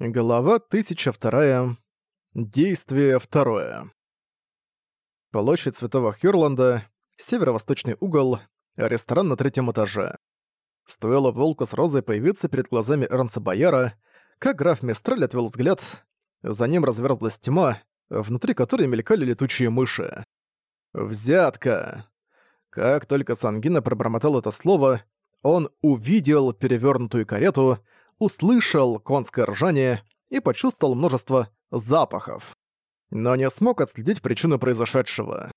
Глава 1002. Действие второе. Площадь Святого Хёрланда, северо-восточный угол, ресторан на третьем этаже. Стоило волку с розой появиться перед глазами Эрнса Бояра, как граф Мистраль отвел взгляд, за ним разверзлась тьма, внутри которой мелькали летучие мыши. «Взятка!» Как только Сангина пробормотал это слово, он увидел перевернутую карету — услышал конское ржание и почувствовал множество запахов, но не смог отследить причину произошедшего.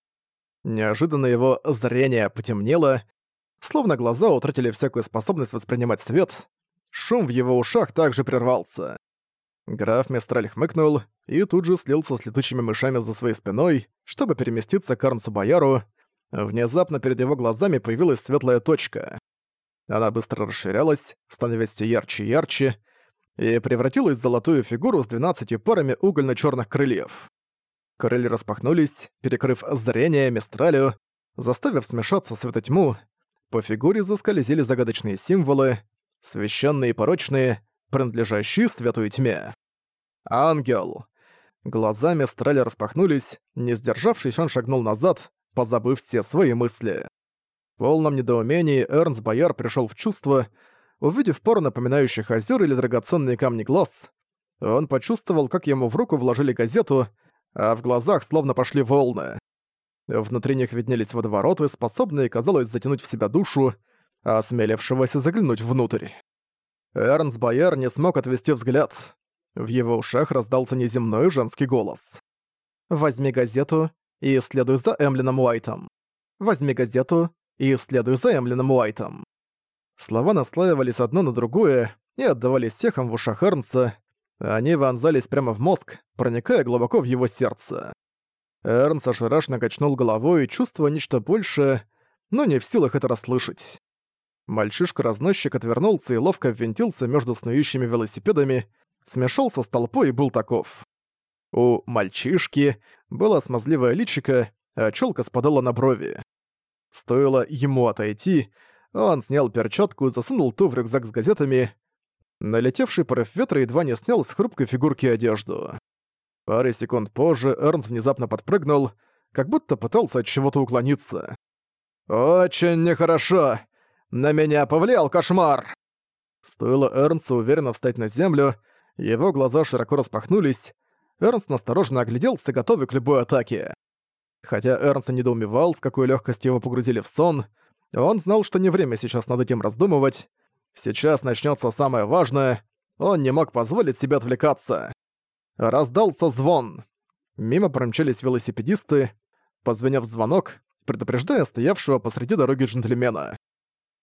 Неожиданно его зрение потемнело, словно глаза утратили всякую способность воспринимать свет, шум в его ушах также прервался. Граф Мистраль хмыкнул и тут же слился с летучими мышами за своей спиной, чтобы переместиться к Арнсу Бояру. Внезапно перед его глазами появилась светлая точка. Она быстро расширялась, становясь все ярче и ярче, и превратилась в золотую фигуру с 12 парами угольно черных крыльев. Крылья распахнулись, перекрыв зрение Мистралю, заставив смешаться светотьму. По фигуре заскользили загадочные символы, священные и порочные, принадлежащие святой тьме. Ангел. Глаза Мистраля распахнулись, не сдержавшись, он шагнул назад, позабыв все свои мысли полном недоумении Эрнс Бояр пришел в чувство, увидев пару напоминающих озёр или драгоценные камни глаз. Он почувствовал, как ему в руку вложили газету, а в глазах словно пошли волны. Внутри них виднелись водовороты, способные, казалось, затянуть в себя душу, осмелившегося заглянуть внутрь. Эрнс Бояр не смог отвести взгляд. В его ушах раздался неземной женский голос. «Возьми газету и следуй за Эмлином Уайтом. Возьми газету и следуй за Эмлином Уайтом. Слова наслаивались одно на другое и отдавались сехам в ушах Эрнса, они вонзались прямо в мозг, проникая глубоко в его сердце. Эрнс ошарашно качнул головой, чувствуя нечто большее, но не в силах это расслышать. Мальчишка-разносчик отвернулся и ловко ввинтился между снующими велосипедами, смешался с толпой и был таков. У «мальчишки» было смазливое личико, а чёлка спадала на брови. Стоило ему отойти, он снял перчатку и засунул ту в рюкзак с газетами. Налетевший порыв ветра едва не снял с хрупкой фигурки одежду. Пары секунд позже Эрнс внезапно подпрыгнул, как будто пытался от чего-то уклониться. «Очень нехорошо! На меня повлиял кошмар!» Стоило Эрнсу уверенно встать на землю, его глаза широко распахнулись. Эрнс настороженно огляделся, готовый к любой атаке. Хотя Эрнст недоумевал, с какой легкостью его погрузили в сон, он знал, что не время сейчас над этим раздумывать. Сейчас начнется самое важное. Он не мог позволить себе отвлекаться. Раздался звон. Мимо промчались велосипедисты, позвонив звонок, предупреждая стоявшего посреди дороги джентльмена.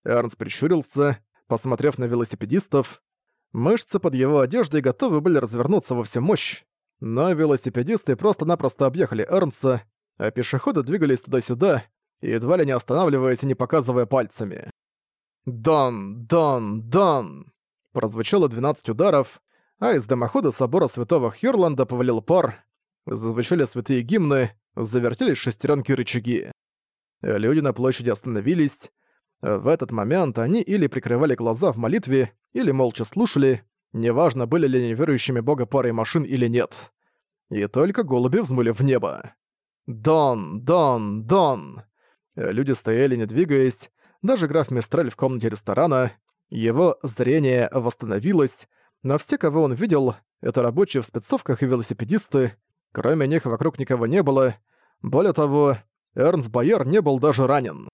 Эрнс прищурился, посмотрев на велосипедистов. Мышцы под его одеждой готовы были развернуться во всю мощь, но велосипедисты просто-напросто объехали Эрнса, а пешеходы двигались туда-сюда, едва ли не останавливаясь и не показывая пальцами. «Дон! Дон! Дон!» Прозвучало 12 ударов, а из дымохода собора святого Хьюрланда повалил пар, зазвучали святые гимны, завертелись шестеренки рычаги. Люди на площади остановились. В этот момент они или прикрывали глаза в молитве, или молча слушали, неважно, были ли неверующими бога парой машин или нет. И только голуби взмыли в небо. Дон, Дон, Дон. Люди стояли, не двигаясь. Даже граф Мистраль в комнате ресторана. Его зрение восстановилось. Но все, кого он видел, это рабочие в спецовках и велосипедисты. Кроме них вокруг никого не было. Более того, Эрнс Байер не был даже ранен.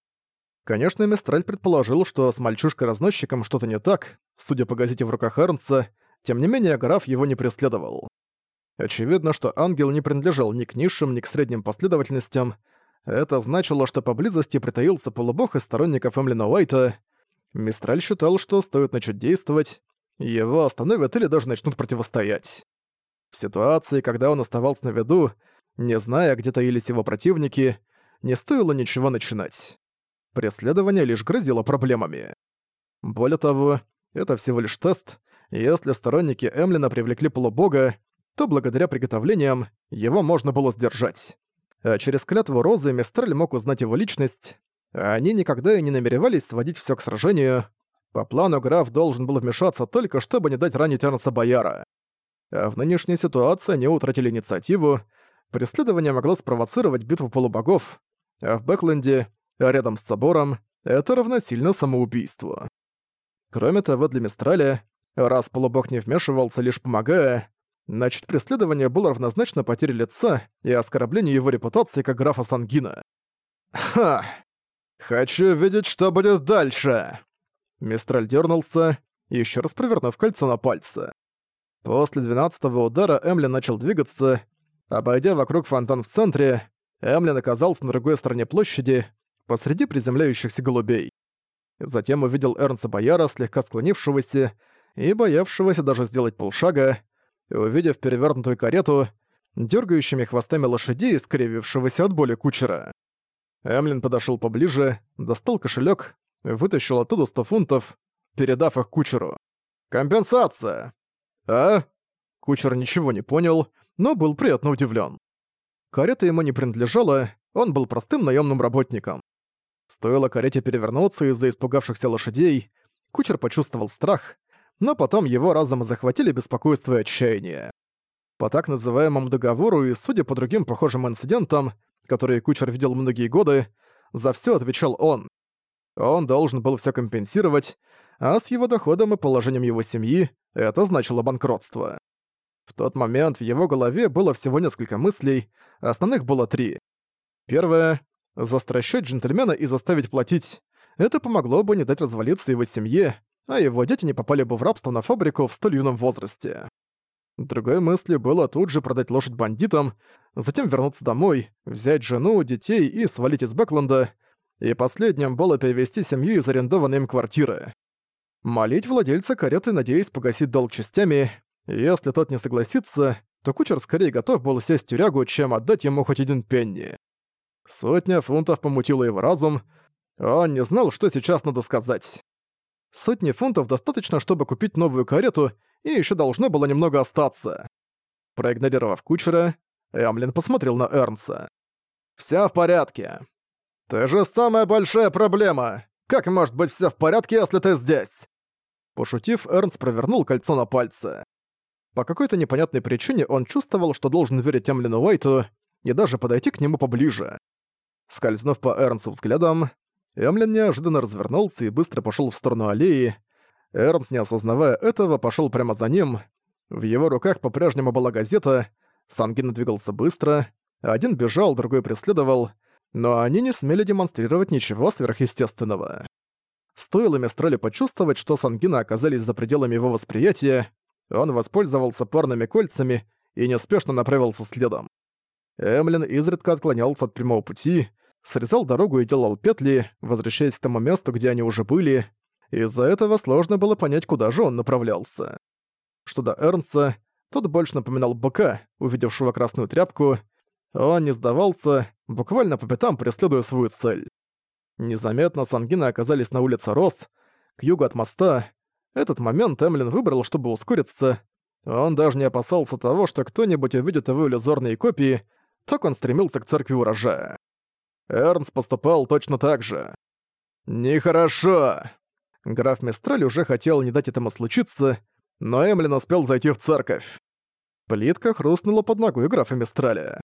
Конечно, Мистраль предположил, что с мальчишкой-разносчиком что-то не так, судя по газете в руках Эрнса, тем не менее граф его не преследовал. Очевидно, что ангел не принадлежал ни к низшим, ни к средним последовательностям. Это значило, что поблизости притаился полубог из сторонников Эмлина Уайта. Мистраль считал, что стоит начать действовать, его остановят или даже начнут противостоять. В ситуации, когда он оставался на виду, не зная, где таились его противники, не стоило ничего начинать. Преследование лишь грозило проблемами. Более того, это всего лишь тест. Если сторонники Эмлина привлекли полубога, то благодаря приготовлениям его можно было сдержать. А через клятву Розы Мистрель мог узнать его личность, а они никогда и не намеревались сводить все к сражению. По плану граф должен был вмешаться только, чтобы не дать ранить Эрнса Бояра. А в нынешней ситуации они утратили инициативу, преследование могло спровоцировать битву полубогов, а в Бэкленде, рядом с собором, это равносильно самоубийству. Кроме того, для Мистраля, раз полубог не вмешивался, лишь помогая, Значит, преследование было равнозначно потере лица и оскорблению его репутации как графа Сангина. «Ха! Хочу видеть, что будет дальше!» Мистраль дернулся, еще раз провернув кольцо на пальце. После двенадцатого удара Эмли начал двигаться. Обойдя вокруг фонтан в центре, Эмлин оказался на другой стороне площади, посреди приземляющихся голубей. Затем увидел Эрнса Бояра, слегка склонившегося и боявшегося даже сделать полшага, увидев перевернутую карету, дергающими хвостами лошадей и скривившегося от боли кучера. Эмлин подошел поближе, достал кошелек, вытащил оттуда 100 фунтов, передав их кучеру. «Компенсация!» «А?» Кучер ничего не понял, но был приятно удивлен. Карета ему не принадлежала, он был простым наемным работником. Стоило карете перевернуться из-за испугавшихся лошадей, кучер почувствовал страх, но потом его разом захватили беспокойство и отчаяние. По так называемому договору и, судя по другим похожим инцидентам, которые Кучер видел многие годы, за все отвечал он. Он должен был все компенсировать, а с его доходом и положением его семьи это значило банкротство. В тот момент в его голове было всего несколько мыслей, основных было три. Первое — застращать джентльмена и заставить платить. Это помогло бы не дать развалиться его семье, а его дети не попали бы в рабство на фабрику в столь юном возрасте. Другой мыслью было тут же продать лошадь бандитам, затем вернуться домой, взять жену, детей и свалить из Бэкленда, и последним было перевести семью из арендованной им квартиры. Молить владельца кареты, надеясь погасить долг частями, если тот не согласится, то кучер скорее готов был сесть в тюрягу, чем отдать ему хоть один пенни. Сотня фунтов помутила его разум, он не знал, что сейчас надо сказать. Сотни фунтов достаточно, чтобы купить новую карету, и еще должно было немного остаться. Проигнорировав кучера, Эмлин посмотрел на Эрнса. «Вся в порядке. Ты же самая большая проблема. Как может быть все в порядке, если ты здесь?» Пошутив, Эрнс провернул кольцо на пальце. По какой-то непонятной причине он чувствовал, что должен верить Эмлину Уайту и даже подойти к нему поближе. Скользнув по Эрнсу взглядом, Эмлин неожиданно развернулся и быстро пошел в сторону аллеи. Эрнст, не осознавая этого, пошел прямо за ним. В его руках по-прежнему была газета. Сангин двигался быстро. Один бежал, другой преследовал. Но они не смели демонстрировать ничего сверхъестественного. Стоило Мистралю почувствовать, что Сангина оказались за пределами его восприятия, он воспользовался парными кольцами и неспешно направился следом. Эмлин изредка отклонялся от прямого пути, срезал дорогу и делал петли, возвращаясь к тому месту, где они уже были, из-за этого сложно было понять, куда же он направлялся. Что до Эрнса, тот больше напоминал быка, увидевшего красную тряпку. Он не сдавался, буквально по пятам преследуя свою цель. Незаметно Сангины оказались на улице Рос, к югу от моста. Этот момент Эмлин выбрал, чтобы ускориться. Он даже не опасался того, что кто-нибудь увидит его иллюзорные копии, так он стремился к церкви урожая. Эрнс поступал точно так же. «Нехорошо!» Граф Мистраль уже хотел не дать этому случиться, но Эмлин успел зайти в церковь. Плитка хрустнула под ногой графа Мистраля.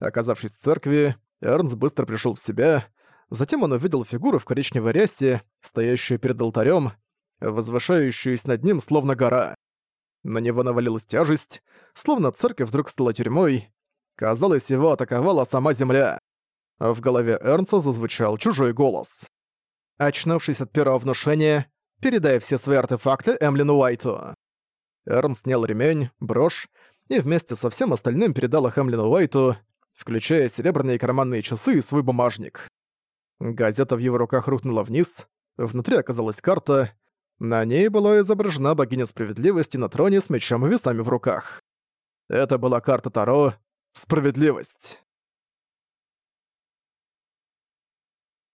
Оказавшись в церкви, Эрнс быстро пришел в себя. Затем он увидел фигуру в коричневой рясе, стоящую перед алтарем, возвышающуюся над ним словно гора. На него навалилась тяжесть, словно церковь вдруг стала тюрьмой. Казалось, его атаковала сама земля. А в голове Эрнса зазвучал чужой голос. Очнувшись от первого внушения, передай все свои артефакты Эмлину Уайту. Эрн снял ремень, брошь и вместе со всем остальным передал их Эмлину Уайту, включая серебряные карманные часы и свой бумажник. Газета в его руках рухнула вниз, внутри оказалась карта, на ней была изображена богиня справедливости на троне с мечом и весами в руках. Это была карта Таро «Справедливость».